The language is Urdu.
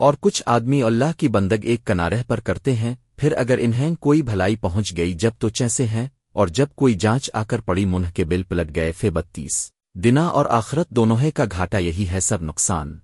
اور کچھ آدمی اللہ کی بندگ ایک کنارہ پر کرتے ہیں، پھر اگر انہیں کوئی بھلائی پہنچ گئی جب تو چیسے ہیں، اور جب کوئی جانچ آ کر پڑی منہ کے بل پلٹ گئے فے بتیس۔ دنا اور آخرت دونوں کا گھاٹا یہی ہے، سب نقصان۔